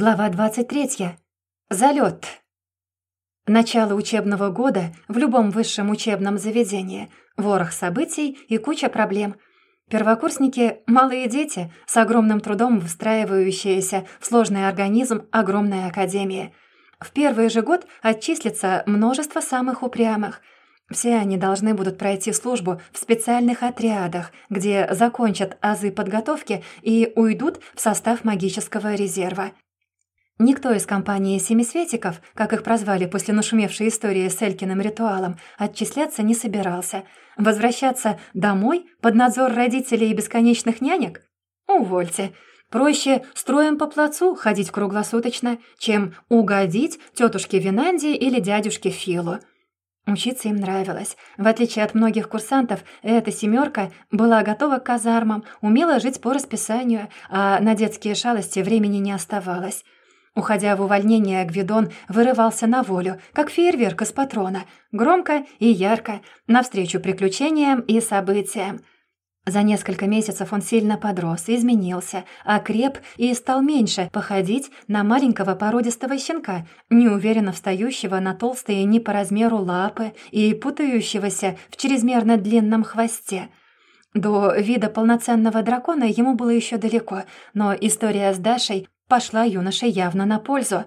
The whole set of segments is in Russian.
Глава 23. Залет. Начало учебного года в любом высшем учебном заведении. Ворох событий и куча проблем. Первокурсники — малые дети, с огромным трудом выстраивающиеся в сложный организм огромной академии. В первый же год отчислится множество самых упрямых. Все они должны будут пройти службу в специальных отрядах, где закончат азы подготовки и уйдут в состав магического резерва. Никто из компании «Семисветиков», как их прозвали после нашумевшей истории с Элькиным ритуалом, отчисляться не собирался. Возвращаться домой под надзор родителей и бесконечных нянек? Увольте. Проще строем по плацу ходить круглосуточно, чем угодить тетушке Винанди или дядюшке Филу. Учиться им нравилось. В отличие от многих курсантов, эта семерка была готова к казармам, умела жить по расписанию, а на детские шалости времени не оставалось. Уходя в увольнение, Гвидон вырывался на волю, как фейерверк из патрона, громко и ярко, навстречу приключениям и событиям. За несколько месяцев он сильно подрос, изменился, окреп и стал меньше походить на маленького породистого щенка, неуверенно встающего на толстые не по размеру лапы и путающегося в чрезмерно длинном хвосте — до вида полноценного дракона ему было еще далеко, но история с Дашей пошла юноше явно на пользу.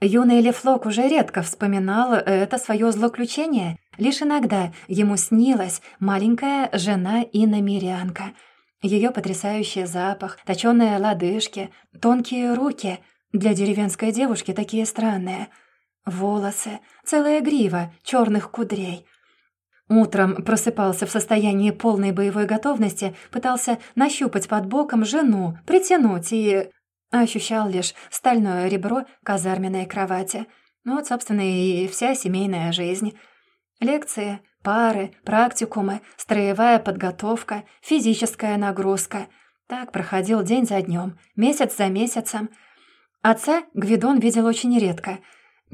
Юный Лефлок уже редко вспоминал это свое злоключение. Лишь иногда ему снилась маленькая жена иномерянка. Ее потрясающий запах, точёные лодыжки, тонкие руки. Для деревенской девушки такие странные. Волосы, целая грива черных кудрей. Утром просыпался в состоянии полной боевой готовности, пытался нащупать под боком жену, притянуть и ощущал лишь стальное ребро казарменной кровати. Ну вот, собственно, и вся семейная жизнь. Лекции, пары, практикумы, строевая подготовка, физическая нагрузка. Так проходил день за днем, месяц за месяцем. Отца Гвидон видел очень редко.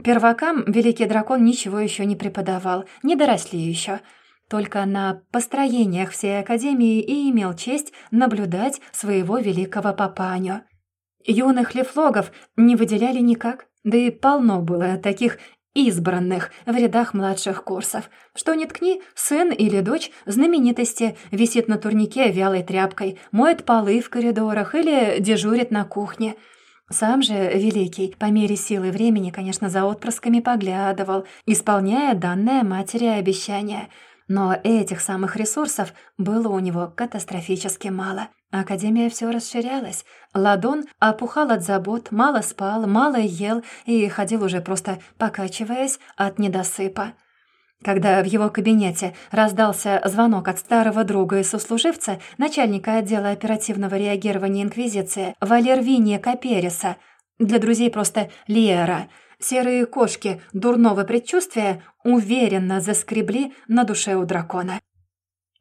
Первакам великий дракон ничего еще не преподавал, не доросли еще. Только на построениях всей Академии и имел честь наблюдать своего великого папаню. Юных лефлогов не выделяли никак, да и полно было таких избранных в рядах младших курсов. Что ни ткни, сын или дочь знаменитости висит на турнике вялой тряпкой, моет полы в коридорах или дежурит на кухне. Сам же Великий, по мере силы времени, конечно, за отпрысками поглядывал, исполняя данное матери обещание. Но этих самых ресурсов было у него катастрофически мало — Академия все расширялась. Ладон опухал от забот, мало спал, мало ел и ходил уже просто покачиваясь от недосыпа. Когда в его кабинете раздался звонок от старого друга и сослуживца, начальника отдела оперативного реагирования Инквизиции Валервиния Капериса, для друзей просто Лера, серые кошки дурного предчувствия уверенно заскребли на душе у дракона.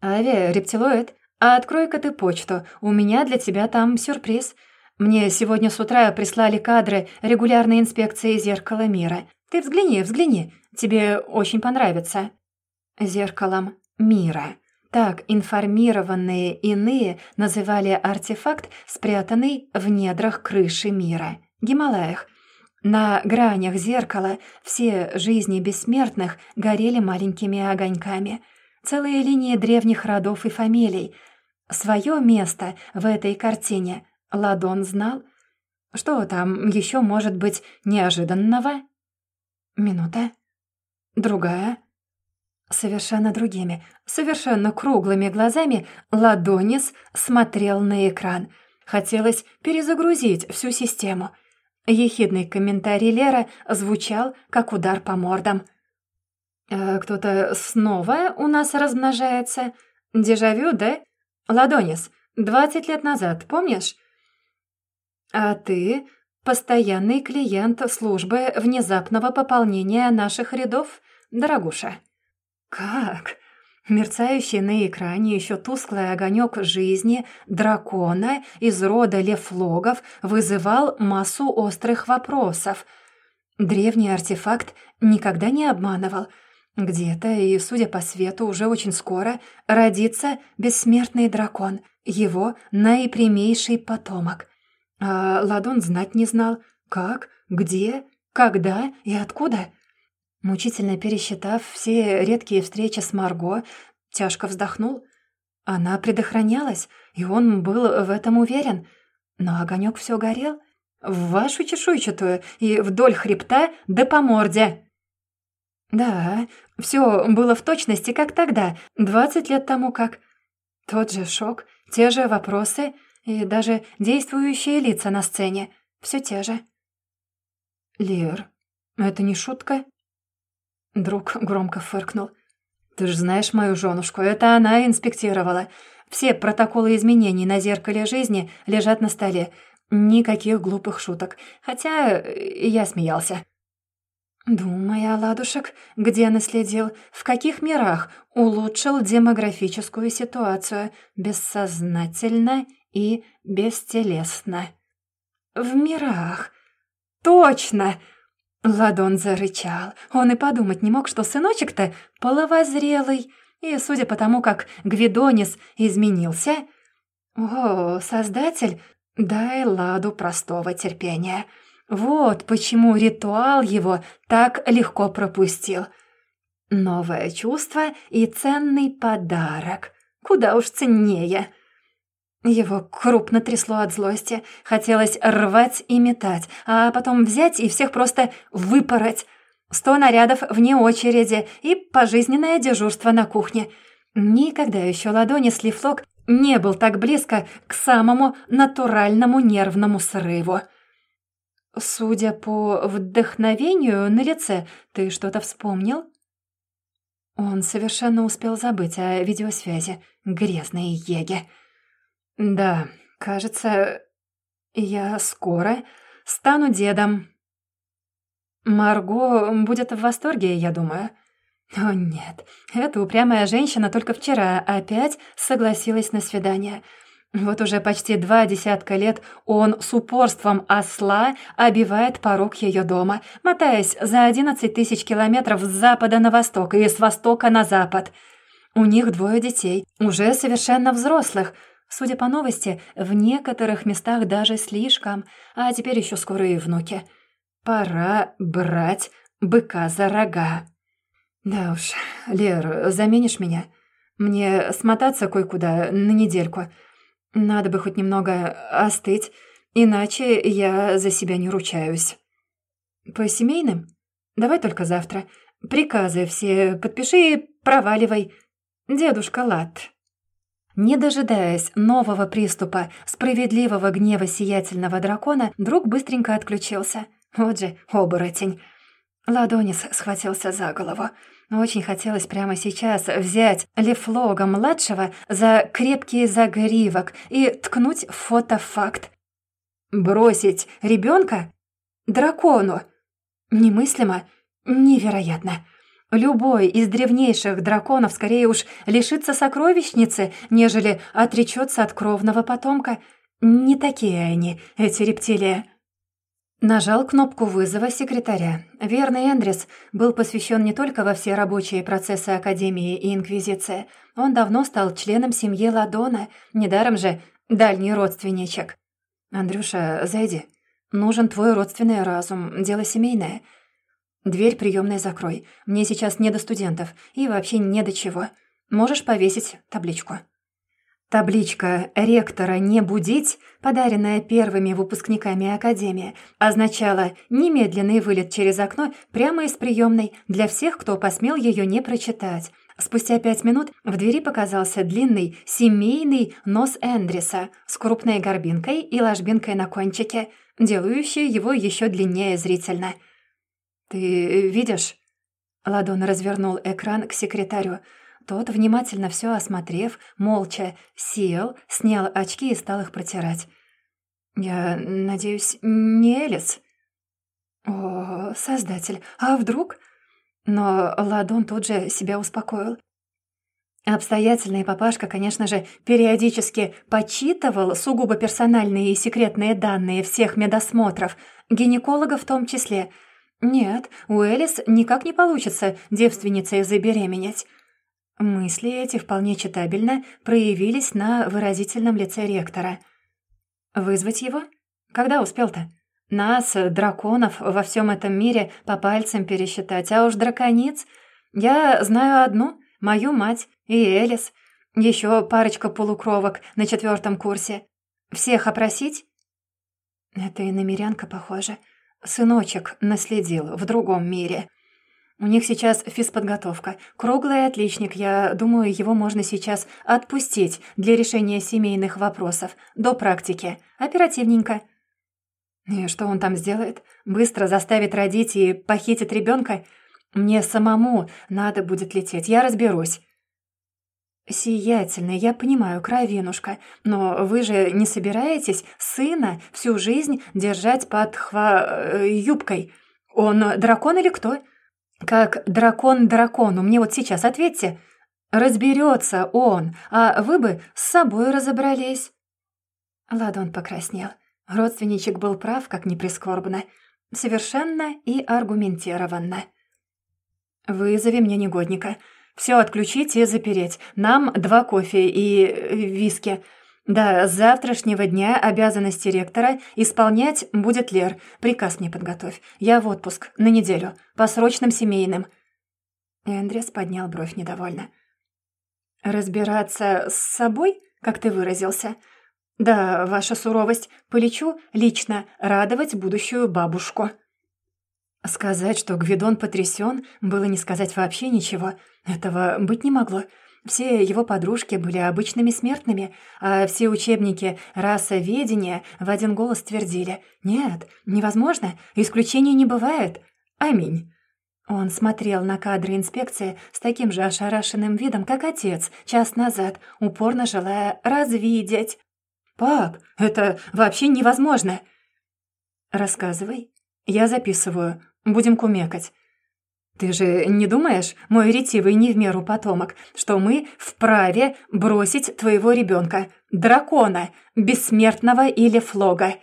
«Авиа, рептилоид, а открой-ка ты почту, у меня для тебя там сюрприз. Мне сегодня с утра прислали кадры регулярной инспекции зеркала мира. Ты взгляни, взгляни, тебе очень понравится». «Зеркалом мира». Так информированные иные называли артефакт, спрятанный в недрах крыши мира, Гималаях. На гранях зеркала все жизни бессмертных горели маленькими огоньками. Целые линии древних родов и фамилий — Свое место в этой картине Ладон знал. Что там еще может быть неожиданного? Минута. Другая. Совершенно другими, совершенно круглыми глазами Ладонис смотрел на экран. Хотелось перезагрузить всю систему. Ехидный комментарий Лера звучал, как удар по мордам. «Э, «Кто-то снова у нас размножается? Дежавю, да?» Ладонис, двадцать лет назад, помнишь? А ты постоянный клиент службы внезапного пополнения наших рядов, дорогуша. Как? Мерцающий на экране еще тусклый огонек жизни дракона из рода лефлогов вызывал массу острых вопросов. Древний артефакт никогда не обманывал — где-то, и, судя по свету, уже очень скоро родится бессмертный дракон, его наипрямейший потомок. А Ладон знать не знал, Как? Где? Когда и откуда?» Мучительно пересчитав все редкие встречи с Марго, тяжко вздохнул. Она предохранялась, и он был в этом уверен. Но огонек все горел. В вашу чешуйчатую и вдоль хребта да по морде. Да, все было в точности, как тогда, двадцать лет тому как. Тот же шок, те же вопросы и даже действующие лица на сцене. Все те же. Лер, это не шутка? Друг громко фыркнул. «Ты ж знаешь мою женушку, это она инспектировала. Все протоколы изменений на зеркале жизни лежат на столе. Никаких глупых шуток. Хотя я смеялся». «Думай, Аладушек, где наследил, в каких мирах улучшил демографическую ситуацию бессознательно и бестелесно?» «В мирах. Точно!» Ладон зарычал. Он и подумать не мог, что сыночек-то половозрелый. И, судя по тому, как Гвидонис изменился... О, создатель, дай Ладу простого терпения. Вот почему ритуал его так легко пропустил. Новое чувство и ценный подарок. Куда уж ценнее. Его крупно трясло от злости. Хотелось рвать и метать, а потом взять и всех просто выпороть. Сто нарядов вне очереди и пожизненное дежурство на кухне. Никогда еще ладони Слифлок не был так близко к самому натуральному нервному срыву. «Судя по вдохновению на лице, ты что-то вспомнил?» Он совершенно успел забыть о видеосвязи. Грязные еги. «Да, кажется, я скоро стану дедом». Марго будет в восторге, я думаю. О нет, эта упрямая женщина только вчера опять согласилась на свидание. Вот уже почти два десятка лет он с упорством осла обивает порог ее дома, мотаясь за одиннадцать тысяч километров с запада на восток и с востока на запад. У них двое детей, уже совершенно взрослых — Судя по новости, в некоторых местах даже слишком, а теперь еще скоро и внуки. Пора брать быка за рога. Да уж, Лер, заменишь меня? Мне смотаться кое-куда на недельку. Надо бы хоть немного остыть, иначе я за себя не ручаюсь. По семейным? Давай только завтра. Приказы все подпиши и проваливай. Дедушка Лат. Не дожидаясь нового приступа справедливого гнева сиятельного дракона, друг быстренько отключился. Вот же оборотень. Ладонис схватился за голову. Очень хотелось прямо сейчас взять Лефлога-младшего за крепкий загривок и ткнуть фотофакт. Бросить ребенка дракону? Немыслимо, невероятно. Любой из древнейших драконов скорее уж лишится сокровищницы, нежели отречется от кровного потомка. Не такие они, эти рептилии. Нажал кнопку вызова секретаря. Верный Эндрис был посвящен не только во все рабочие процессы Академии и Инквизиции. Он давно стал членом семьи Ладона, недаром же дальний родственничек. «Андрюша, зайди. Нужен твой родственный разум, дело семейное». «Дверь приемной закрой. Мне сейчас не до студентов и вообще не до чего. Можешь повесить табличку». Табличка «Ректора не будить», подаренная первыми выпускниками Академии, означала немедленный вылет через окно прямо из приемной для всех, кто посмел ее не прочитать. Спустя пять минут в двери показался длинный семейный нос Эндриса с крупной горбинкой и ложбинкой на кончике, делающий его еще длиннее зрительно – «Ты видишь?» Ладон развернул экран к секретарю. Тот, внимательно все осмотрев, молча сел, снял очки и стал их протирать. «Я надеюсь, не Элис?» «О, создатель, а вдруг?» Но Ладон тут же себя успокоил. Обстоятельный папашка, конечно же, периодически почитывал сугубо персональные и секретные данные всех медосмотров, гинеколога в том числе — «Нет, у Элис никак не получится девственницей забеременеть». Мысли эти вполне читабельно проявились на выразительном лице ректора. «Вызвать его? Когда успел-то? Нас, драконов, во всем этом мире по пальцам пересчитать, а уж дракониц. Я знаю одну, мою мать и Элис. Еще парочка полукровок на четвертом курсе. Всех опросить? Это и намерянка похоже. Сыночек наследил в другом мире. У них сейчас физподготовка. Круглый отличник, я думаю, его можно сейчас отпустить для решения семейных вопросов. До практики. Оперативненько. И что он там сделает? Быстро заставит родить и похитит ребенка? Мне самому надо будет лететь, я разберусь. «Сиятельный, я понимаю, кровинушка, но вы же не собираетесь сына всю жизнь держать под хва... Э, юбкой? Он дракон или кто?» «Как дракон дракону, мне вот сейчас ответьте. Разберется он, а вы бы с собой разобрались». Ладон покраснел. Родственничек был прав, как ни прискорбно. Совершенно и аргументированно. «Вызови мне негодника. Все отключить и запереть. Нам два кофе и э, виски. Да, с завтрашнего дня обязанности ректора исполнять будет Лер. Приказ мне подготовь. Я в отпуск. На неделю. По срочным семейным». Эндрес поднял бровь недовольно. «Разбираться с собой, как ты выразился?» «Да, ваша суровость. Полечу лично радовать будущую бабушку». Сказать, что Гвидон потрясен, было не сказать вообще ничего. Этого быть не могло. Все его подружки были обычными смертными, а все учебники расоведения в один голос твердили «Нет, невозможно, исключений не бывает. Аминь». Он смотрел на кадры инспекции с таким же ошарашенным видом, как отец, час назад, упорно желая развидеть. «Пап, это вообще невозможно!» «Рассказывай. Я записываю. Будем кумекать. Ты же не думаешь, мой ретивый не в меру потомок, что мы вправе бросить твоего ребенка, дракона, бессмертного или флога?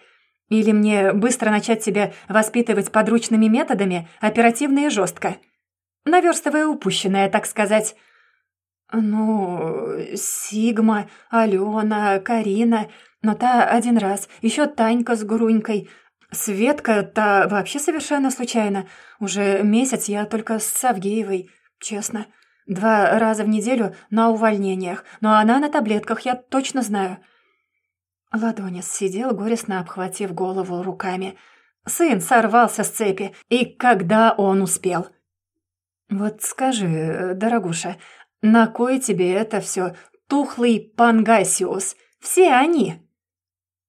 Или мне быстро начать тебя воспитывать подручными методами, оперативно и жестко? Наверстывая упущенное, так сказать. Ну, Сигма, Алена, Карина, но та один раз, еще Танька с Грунькой — Светка-то вообще совершенно случайно. Уже месяц я только с Савгеевой, честно. Два раза в неделю на увольнениях, но она на таблетках, я точно знаю». Ладонис сидел, горестно обхватив голову руками. Сын сорвался с цепи, и когда он успел? «Вот скажи, дорогуша, на кой тебе это все тухлый пангасиус? Все они!»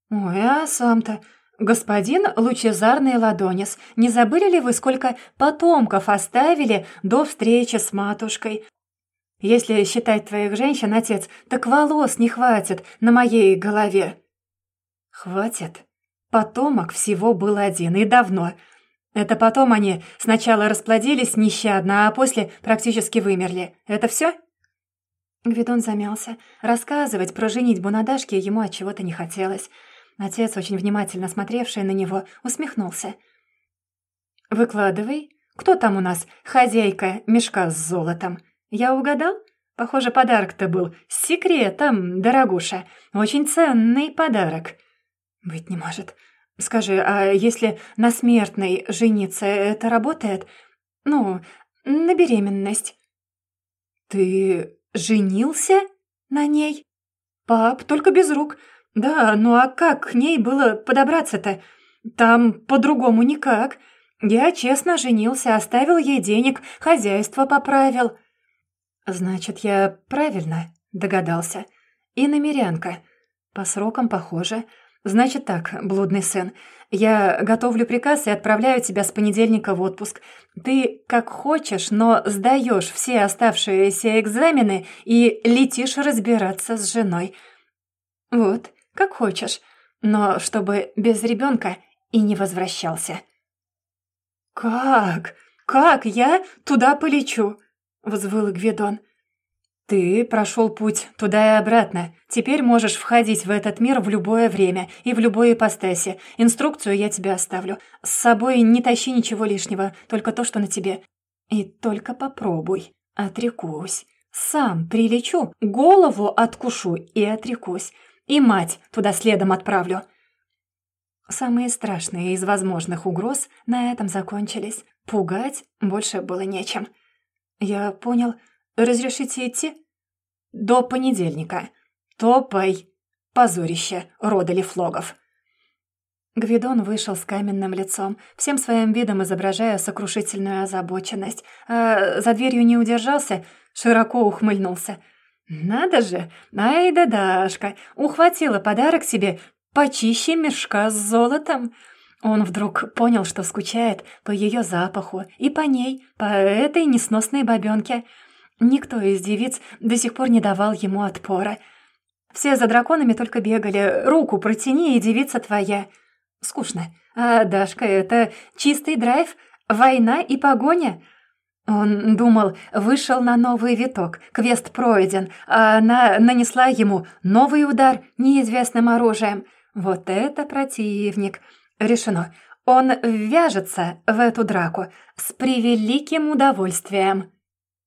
«Ой, а сам-то...» «Господин Лучезарный Ладонис, не забыли ли вы, сколько потомков оставили до встречи с матушкой? Если считать твоих женщин, отец, так волос не хватит на моей голове». «Хватит. Потомок всего был один, и давно. Это потом они сначала расплодились нещадно, а после практически вымерли. Это все? Гвидон замялся. Рассказывать про женитьбу на Дашке ему от чего-то не хотелось. Отец, очень внимательно смотревший на него, усмехнулся. «Выкладывай. Кто там у нас хозяйка мешка с золотом? Я угадал? Похоже, подарок-то был с секретом, дорогуша. Очень ценный подарок». «Быть не может. Скажи, а если на смертной жениться, это работает? Ну, на беременность?» «Ты женился на ней?» «Пап, только без рук. «Да, ну а как к ней было подобраться-то? Там по-другому никак. Я честно женился, оставил ей денег, хозяйство поправил». «Значит, я правильно догадался. И намерянка. По срокам похоже. Значит так, блудный сын, я готовлю приказ и отправляю тебя с понедельника в отпуск. Ты как хочешь, но сдаешь все оставшиеся экзамены и летишь разбираться с женой. Вот, как хочешь, но чтобы без ребенка и не возвращался». «Как? Как я туда полечу?» — взвыл Гвидон. «Ты прошел путь туда и обратно. Теперь можешь входить в этот мир в любое время и в любой ипостаси. Инструкцию я тебе оставлю. С собой не тащи ничего лишнего, только то, что на тебе. И только попробуй. Отрекусь. Сам прилечу, голову откушу и отрекусь. И мать туда следом отправлю». Самые страшные из возможных угроз на этом закончились. Пугать больше было нечем. «Я понял. Разрешите идти?» «До понедельника. Топай. Позорище рода Лефлогов». Гвидон вышел с каменным лицом, всем своим видом изображая сокрушительную озабоченность, а за дверью не удержался, широко ухмыльнулся. «Надо же, ай да Дашка, ухватила подарок себе почище мешка с золотом». Он вдруг понял, что скучает по ее запаху и по ней, по этой несносной бабёнке. Никто из девиц до сих пор не давал ему отпора. Все за драконами только бегали. «Руку протяни, и девица твоя». Скучно. А Дашка — это чистый драйв, война и погоня. Он думал, вышел на новый виток, квест пройден, а она нанесла ему новый удар неизвестным оружием. Вот это противник. Решено. Он вяжется в эту драку с превеликим удовольствием.